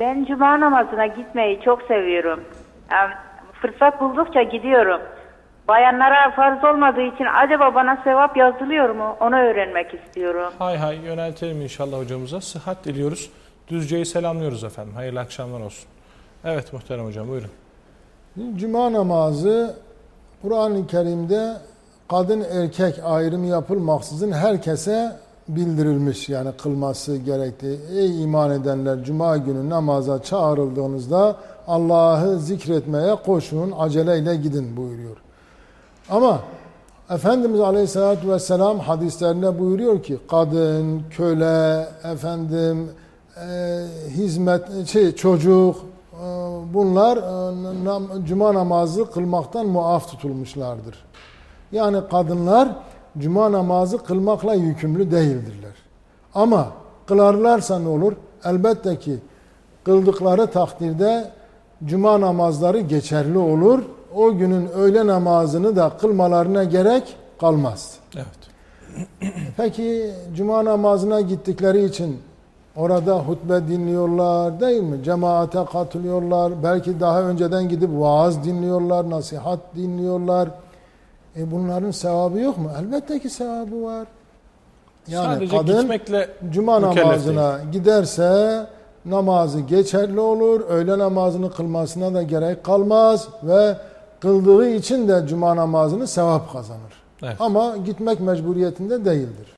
Ben cuma namazına gitmeyi çok seviyorum. Yani fırsat buldukça gidiyorum. Bayanlara farz olmadığı için acaba bana sevap yazılıyor mu? Onu öğrenmek istiyorum. Hay hay yöneltelim inşallah hocamıza. Sıhhat diliyoruz. Düzce'yi selamlıyoruz efendim. Hayırlı akşamlar olsun. Evet muhterem hocam buyurun. Cuma namazı Kur'an-ı Kerim'de kadın erkek ayrımı yapılmaksızın herkese bildirilmiş. Yani kılması gerektiği. Ey iman edenler cuma günü namaza çağrıldığınızda Allah'ı zikretmeye koşun, aceleyle gidin buyuruyor. Ama Efendimiz Aleyhisselatü Vesselam hadislerinde buyuruyor ki kadın, köle, efendim, e, hizmet, şey, çocuk e, bunlar e, nam- cuma namazı kılmaktan muaf tutulmuşlardır. Yani kadınlar cuma namazı kılmakla yükümlü değildirler. Ama kılarlarsa ne olur? Elbette ki kıldıkları takdirde cuma namazları geçerli olur. O günün öğle namazını da kılmalarına gerek kalmaz. Evet. Peki cuma namazına gittikleri için orada hutbe dinliyorlar değil mi? Cemaate katılıyorlar. Belki daha önceden gidip vaaz dinliyorlar, nasihat dinliyorlar. E bunların sevabı yok mu? Elbette ki sevabı var. Yani Sadece kadın gitmekle cuma namazına giderse namazı geçerli olur. Öğle namazını kılmasına da gerek kalmaz ve kıldığı için de cuma namazını sevap kazanır. Evet. Ama gitmek mecburiyetinde değildir.